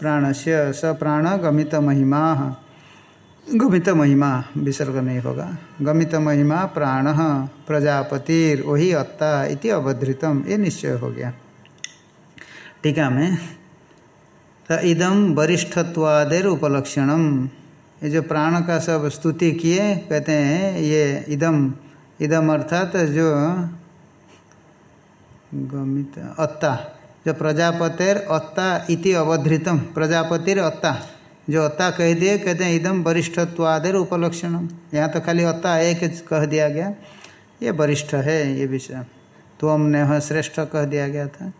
प्राणस्य, स प्राण, गमित महिमा गमित महिमा, विसर्ग नहीं होगा। गमित महिमा, प्राण, प्रजापतिर वही अत्ता इति अवधृतम, ये निश्चय हो गया। टीका में इदम वरिष्ठत्वादेर उपलक्षणम ये जो प्राण का सब स्तुति किए, कहते हैं, ये इदम इदम अर्थात जो गमित, अत्ता, जो प्रजापतिर अत्ता इति अवधृतम, प्रजापतिर अत्ता, जो अत्ता कह दिए, कहते हैं इदम वरिष्ठत्वादेर उपलक्षणम यहाँ तो खाली अत्ता एक कह दिया गया। ये वरिष्ठ है, ये विषय। तो हमने श्रेष्ठ कह दिया गया था।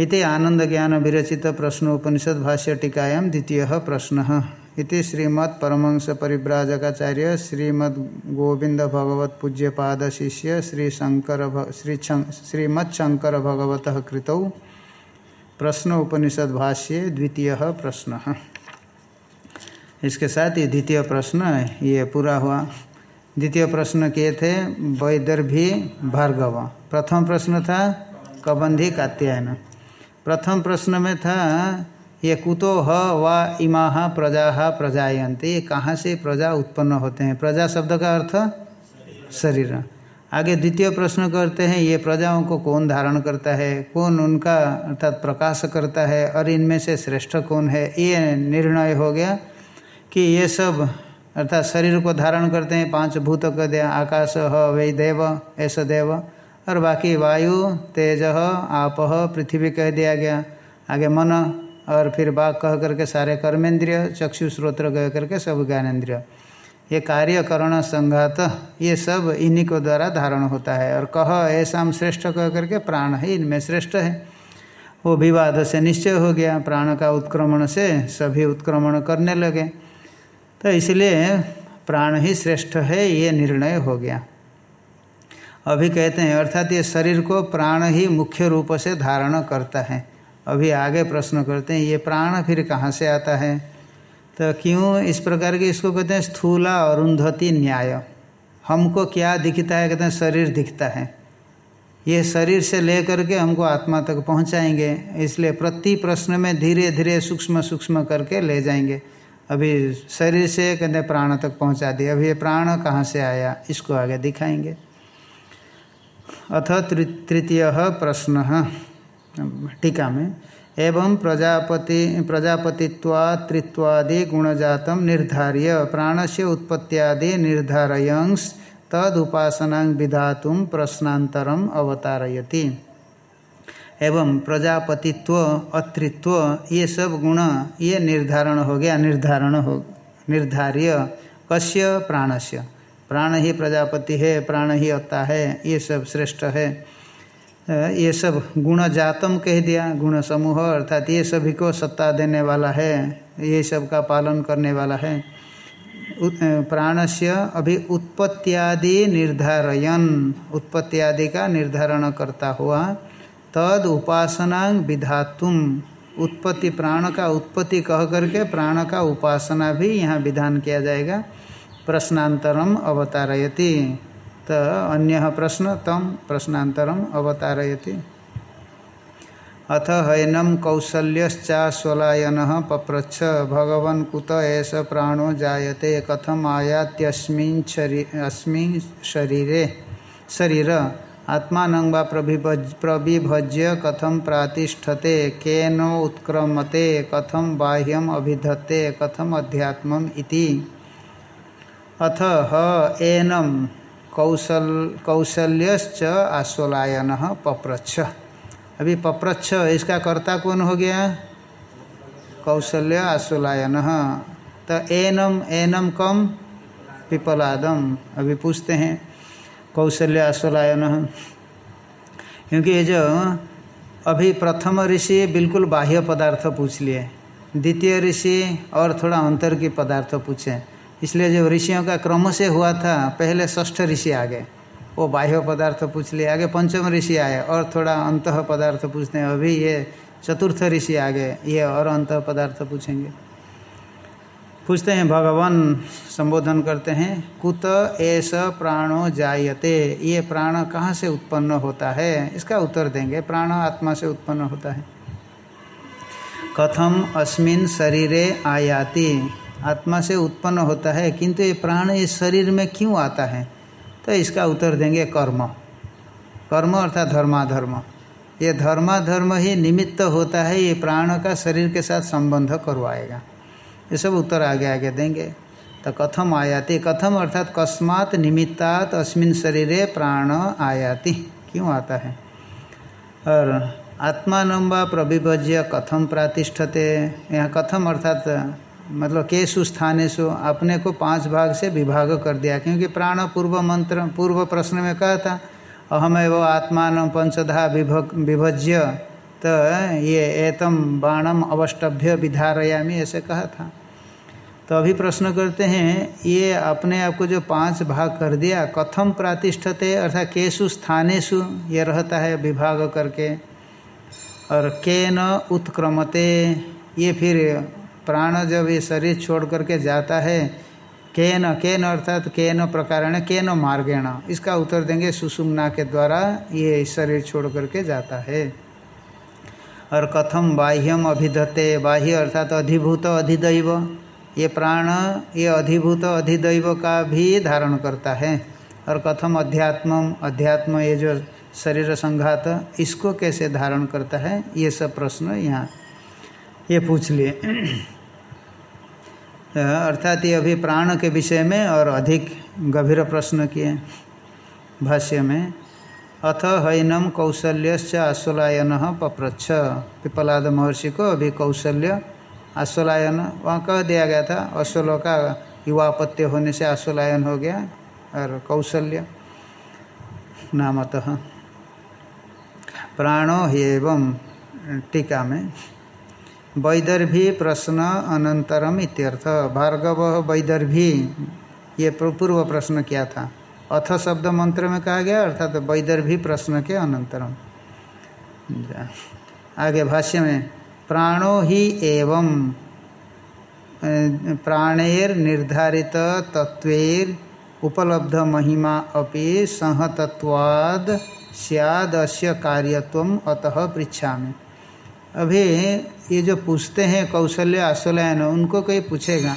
इति आनंद ज्ञान विरचित प्रश्नोपनिषद भाष्य टीकायाम द्वितीय प्रश्न। इति श्रीमद् परमंश परिव्राजकाचार्य श्रीमद् गोविंद भगवत पूज्यपाद शिष्य श्री शंकर श्री श्रीमत्शंकर भगवत कृतौ प्रश्न उपनिषद भाष्य द्वितीय प्रश्न। इसके साथ ये द्वितीय प्रश्न ये पूरा हुआ। द्वितीय प्रश्न किए थे वैदर्भी भार्गव। प्रथम प्रश्न था कबंधी कात्यायन। प्रथम प्रश्न में था, ये कुतो ह व इमा प्रजा प्रजायन्ते, ये कहाँ से प्रजा उत्पन्न होते हैं? प्रजा शब्द का अर्थ शरीर। आगे द्वितीय प्रश्न करते हैं, ये प्रजाओं को कौन धारण करता है? कौन उनका अर्थात प्रकाश करता है? और इनमें से श्रेष्ठ कौन है? ये निर्णय हो गया कि ये सब अर्थात शरीर को धारण करते हैं, पाँच भूत कह दिया आकाश, ह वही देव ऐसा देव। और बाकी वायु, तेज, आप, पृथ्वी कह दिया गया। आगे मन और फिर बाघ कह करके सारे कर्मेंद्रिय, चक्षु स्रोत्र कह करके सब ज्ञानेन्द्रिय ये कार्यकरण संघात, ये सब इन्हीं को द्वारा धारण होता है। और कह ऐसा श्रेष्ठ कह करके प्राण है, इनमें श्रेष्ठ है। वो विवाद से निश्चय हो गया, प्राण का उत्क्रमण से सभी उत्क्रमण करने लगे। तो इसलिए प्राण ही श्रेष्ठ है, ये निर्णय हो गया। अभी कहते हैं, अर्थात ये शरीर को प्राण ही मुख्य रूप से धारण करता है। अभी आगे प्रश्न करते हैं, ये प्राण फिर कहाँ से आता है? तो क्यों इस प्रकार के इसको कहते हैं, स्थूला अरुंधति न्याय। हमको क्या दिखता है? कहते हैं, शरीर दिखता है। ये शरीर से लेकर के हमको आत्मा तक पहुंचाएँगे। इसलिए प्रति प्रश्न में धीरे धीरे सूक्ष्म सूक्ष्म करके ले जाएँगे। अभी शरीर से, कहते प्राण तक पहुँचा दिए अभी ये प्राण कहाँ से आया? इसको आगे दिखाएँगे। अथ तृतीय प्रश्न। टीका में एवं प्रजापति प्रजापतित्वात्रित्वादि गुणजात निर्धार्य प्राण से उत्पत्तियादि निर्धारयंस तद उपासना विधातुम प्रश्नातरम अवतारयति। एवं प्रजापतित्व, अत्रित्व, ये सब गुण, ये निर्धारण हो गया, निर्धारण हो, निर्धार्य कस्य, प्राणस्य। प्राण ही प्रजापति है प्राण ही अत्ता है, ये सब श्रेष्ठ है। ये सब गुण जातम कह दिया, गुण समूह, अर्थात ये सभी को सत्ता देने वाला है, ये सब का पालन करने वाला है। प्राण से अभी उत्पत्तियादि निर्धारयन, उत्पत्तियादि का निर्धारण करता हुआ, तद उपासना विधातुम, उत्पत्ति प्राण का उत्पत्ति कह करके प्राण का उपासना भी यहाँ विधान किया जाएगा। प्रश्नातरम अवतारयति। तो अन्य प्रश्न, तम प्रश्नातरम अवतारयति। अथ हैनम कौसल्यश्चास्वलायन पप्रच्छ, भगवन कुत एष प्राणो जायते, कथम आयात्यस्मिन् शरी शरीरे। शरीर, आत्मान वा प्रविभज्य कथम प्रातिष्ठते केन उत्क्रमते कथम बाह्यम अभिधत्ते, कथम अध्यात्म इति। अथ ह एनम कौशल कौशल्यश्च आश्वलायन पप्रच्छ। अभी पप्रच्छ, इसका कर्ता कौन हो गया? कौशल्य आश्वलायन तो एनम एनम कम पिपलादम अभी पूछते हैं, कौशल्य आश्वलायन क्योंकि ये जो अभी प्रथम ऋषि बिल्कुल बाह्य पदार्थ पूछ लिए। द्वितीय ऋषि और थोड़ा अंतर के पदार्थ पूछे। इसलिए जो ऋषियों का क्रम से हुआ था, पहले ष्ठ ऋषि आ गए वो बाह्य पदार्थ पूछ लिए, आगे पंचम ऋषि आए और थोड़ा अंत पदार्थ पूछते हैं, अभी ये चतुर्थ ऋषि आ गए ये और अंत पदार्थ पूछेंगे। पूछते हैं, भगवान संबोधन करते हैं, कुत ऐस प्राणो जायते, ये प्राण कहाँ से उत्पन्न होता है? इसका उत्तर देंगे, प्राण आत्मा से उत्पन्न होता है। कथम अस्मिन शरीरे आयाति आत्मा से उत्पन्न होता है, किंतु ये प्राण इस शरीर में क्यों आता है? तो इसका उत्तर देंगे कर्म। कर्म अर्थात धर्माधर्म। ये धर्माधर्म ही निमित्त होता है, ये प्राण का शरीर के साथ संबंध करवाएगा। ये सब उत्तर आगे आगे देंगे। तो कथम आयाति। कथम अर्थात कस्मात निमित्तात अस्मिन शरीरे प्राण आयाति। क्यों आता है? और आत्मान व प्रविभज्य कथम प्रातिष्ठते? यहाँ कथम अर्थात मतलब केशु स्थानेशु अपने को पाँच भाग से विभाग कर दिया, क्योंकि प्राण, पूर्व मंत्र, पूर्व प्रश्न में कहा था अहम एवं आत्मान पंचधा विभग, विभज्य तो ये एतम बाणम अवष्टभ्य विधारयामी, ऐसे कहा था। तो अभी प्रश्न करते हैं, ये अपने आप को जो पाँच भाग कर दिया, कथम प्रातिष्ठते, अर्थात केशु स्थानेशु ये रहता है विभाग करके, और के न उत्क्रमते, ये फिर प्राण जब ये शरीर छोड़ करके जाता है के न के न अर्थात के न प्रकार के न मार्गेण, इसका उत्तर देंगे सुषुम्ना के द्वारा ये शरीर छोड़ करके जाता है। और कथम बाह्यम अभिधते, बाह्य अर्थात अधिभूत अधिदैव, ये प्राण, ये अधिभूत अधिदैव का भी धारण करता है। और कथम अध्यात्मम, अध्यात्म ये जो शरीर संघात, इसको कैसे धारण करता है, ये सब प्रश्न यहाँ ये पूछ लिए। अर्थात ये अभी प्राण के विषय में और अधिक गंभीर प्रश्न किए भाष्य में, अथ हैनम कौशल्यश्च आश्वलायन पप्रच्छ। पिपलाद महर्षि को अभी कौशल्य, आश्वलायन, वहाँ कह दिया गया था अश्वलों का युवापत्य होने से आश्वलायन हो गया और कौशल्य नामतः। प्राणो एवं टीका में वैदर्भी प्रश्न अनंतरम इत्यर्थ। भार्गव वैदर्भी, ये पूर्व प्रश्न क्या था। अथ शब्द मंत्र में कहा गया, अर्थात तो वैदर्भी प्रश्न के अनंतरम आगे भाष्य में, प्राणो ही एवं प्राणेर निर्धारित तत्वेर उपलब्ध महिमा अपि संहतत्वाद सियाद अस्य कार्यत्व अतः पृछा में अभी ये जो पूछते हैं कौशल्य आश्वलयन उनको कोई पूछेगा?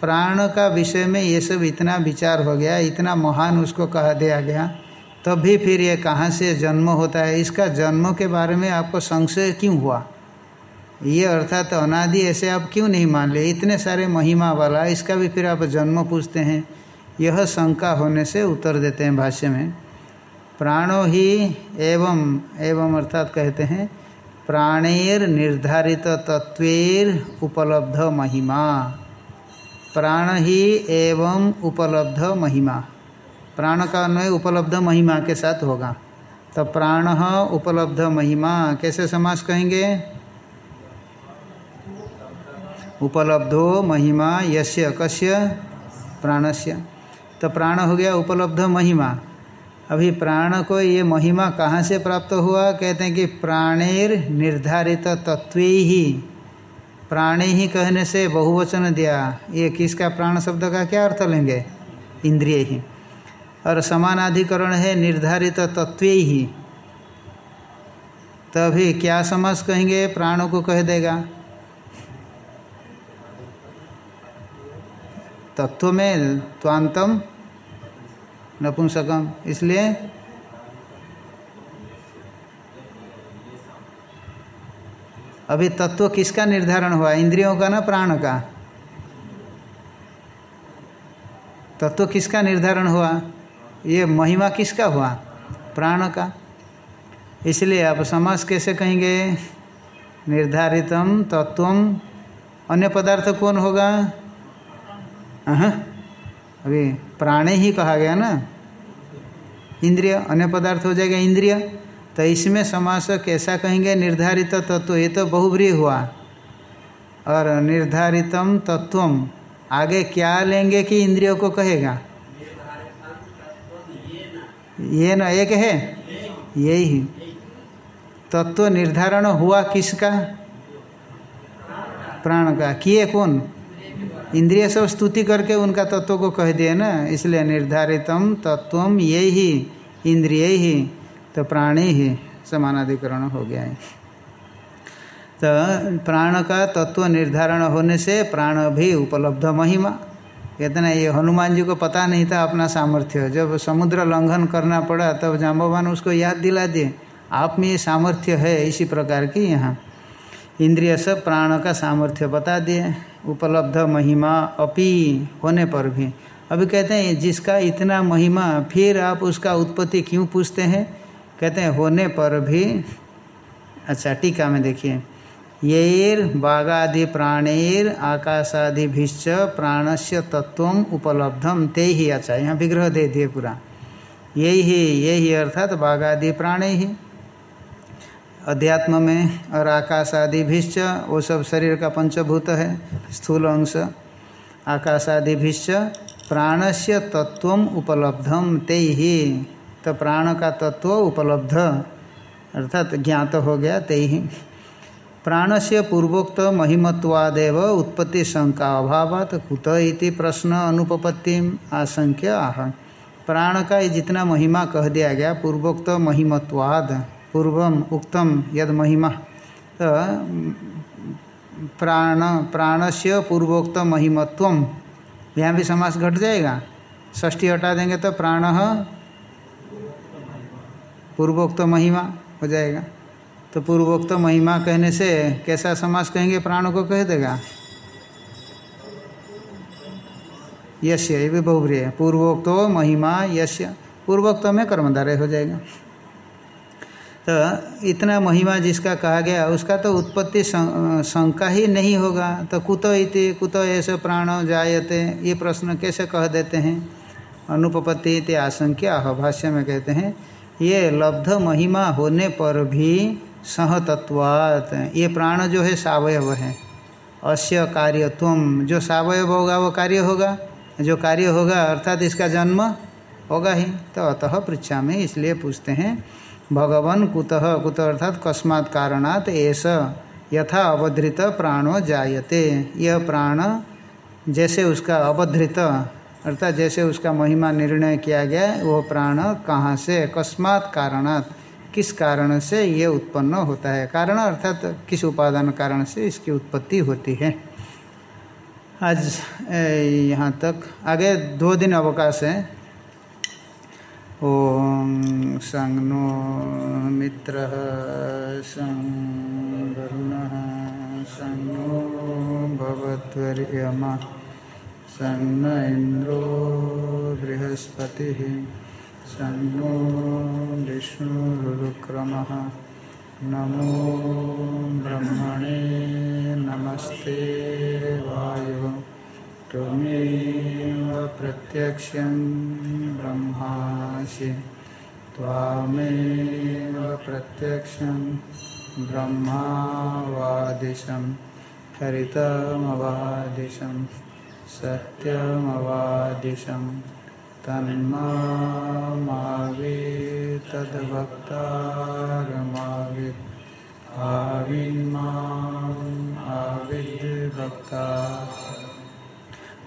प्राण का विषय में ये सब इतना विचार हो गया, इतना महान उसको कह दिया गया तब भी फिर ये कहाँ से जन्म होता है? इसका जन्म के बारे में आपको संशय क्यों हुआ? ये अर्थात तो अनादि ऐसे आप क्यों नहीं मान ले इतने सारे महिमा वाला, इसका भी फिर आप जन्म पूछते हैं। यह शंका होने से उत्तर देते हैं भाष्य में। प्राणो ही एवं एवं अर्थात कहते हैं प्राणेर निर्धारित तत्वेर उपलब्ध महिमा। प्राण ही एवं उपलब्ध महिमा। प्राण का अन्वय उपलब्ध महिमा के साथ होगा। तो प्राण उपलब्ध महिमा कैसे समास कहेंगे? उपलब्धो महिमा यस्य कस्य? प्राणस्य। तो प्राण हो गया उपलब्ध महिमा। अभी प्राण को ये महिमा कहाँ से प्राप्त हुआ? कहते हैं कि प्राणेर निर्धारित तत्व ही। प्राणे ही कहने से बहुवचन दिया। ये किसका प्राण शब्द का क्या अर्थ लेंगे? इंद्रिय ही। और समानाधिकरण है निर्धारित तत्व ही। तभी क्या समझ कहेंगे? प्राणों को कह देगा। तत्व में त्वांतम नपुंसकम। इसलिए अभी तत्व किसका निर्धारण हुआ? इंद्रियों का ना प्राण का? तत्व किसका निर्धारण हुआ? ये महिमा किसका हुआ? प्राण का। इसलिए आप समास कैसे कहेंगे? निर्धारितम तत्वम। अन्य पदार्थ कौन होगा? अभी प्राणे ही कहा गया ना? इंद्रिय, अन्य पदार्थ हो जाएगा इंद्रिय। तो इसमें समास कैसा कहेंगे? निर्धारित तत्व, ये तो बहुब्री हुआ। और निर्धारितम तत्वम, आगे क्या लेंगे कि इंद्रियों को कहेगा? ये ना, एक है? यही। तत्व निर्धारण हुआ किसका? प्राण का। किए कौन? इंद्रिय सब स्तुति करके उनका तत्व को कह दिए ना, इसलिए निर्धारितम तत्व ये ही इंद्रिय ही तो प्राणी ही समानाधिकरण हो गया है। तो प्राण का तत्व निर्धारण होने से प्राण भी उपलब्ध महिमा। कहते ना, ये हनुमान जी को पता नहीं था अपना सामर्थ्य। जब समुद्र लंघन करना पड़ा, तब जाम्बवान उसको याद दिला दिए, आप में ये सामर्थ्य है इसी प्रकार की यहाँ। इंद्रिय सब प्राण का सामर्थ्य बता दिए, उपलब्ध महिमा अपी होने पर भी। अभी कहते हैं, जिसका इतना महिमा, फिर आप उसका उत्पत्ति क्यों पूछते हैं? कहते हैं, होने पर भी। अच्छा टीका में देखिए। येर बाघादि प्राणेर आकाशादिभिश्च प्राणस्य तत्व उपलब्धम ते ही अच्छा यहाँ विग्रह दे दिए पूरा। यही यही अर्थात बाघादि प्राणे ही। अध्यात्म में और आकाश आदि भिश्च वो सब शरीर का पंचभूत है, स्थूल अंश। आकाश आदि भिश्च प्राणस्य तत्व उपलब्धम ते ही तो प्राण का तत्व उपलब्ध, अर्थात ज्ञात हो गया ते ही प्राण से पूर्वोक्त महिमत्वादेव उत्पत्ति शंका अभाव कुत इति प्रश्न अनुपपत्ति आशंक्य आह। प्राण का ये जितना महिमा कह दिया गया, पूर्वोक्त महिमत्वाद। पूर्वम उक्तम यद महिमा। तो प्राण प्राण से पूर्वोक्त महिमत्व। यहाँ भी समास घट जाएगा। षष्ठी हटा देंगे तो प्राण पूर्वोक्त महिमा हो जाएगा। तो पूर्वोक्त महिमा कहने से कैसा समास कहेंगे? प्राण को कह देगा। यश्य ये भी बहुब्री है। पूर्वोक्तो महिमा यश्य पूर्वोक्त में कर्मधारय हो जाएगा। तो इतना महिमा जिसका कहा गया, उसका तो उत्पत्ति शंका ही नहीं होगा। तो कुत इति, कुत ऐसे प्राण जायते, ये प्रश्न कैसे कह देते हैं? अनुपपत्ति इति आशंक्या भाष्य में कहते हैं, ये लब्ध महिमा होने पर भी सहतत्वात, ये प्राण जो है सावयव है। अस्य कार्यत्व, जो सावयव होगा, वो कार्य होगा। जो कार्य होगा, अर्थात इसका जन्म होगा ही। तो अतः पृछा में इसलिए पूछते हैं भगवान कुतः, कुत अर्थात कस्मात् कारणात एस यथा अवधृत प्राणो जायते। यह प्राण जैसे उसका अवधृत, अर्थात जैसे उसका महिमा निर्णय किया गया वह प्राण कहाँ से, कस्मात् कारणात, किस कारण से ये उत्पन्न होता है? कारण अर्थात किस उपादान कारण से इसकी उत्पत्ति होती है? आज यहाँ तक, आगे दो दिन अवकाश है। ओम संग नो मित्र संग वरुण संग भगवत्वर्यमा सन्न इंद्रो बृहस्पति सन्नो विष्णुरुक्रमः नमो ब्रह्मणे नमस्ते वायु त्वमेव प्रत्यक्षं ब्रह्मासि। त्वामेव प्रत्यक्षं ब्रह्मावादिशं हरितमवादिशं सत्यमवादिशं तन्मावे तद्भक्तारमावित् आविन्माम् आविद्भक्ता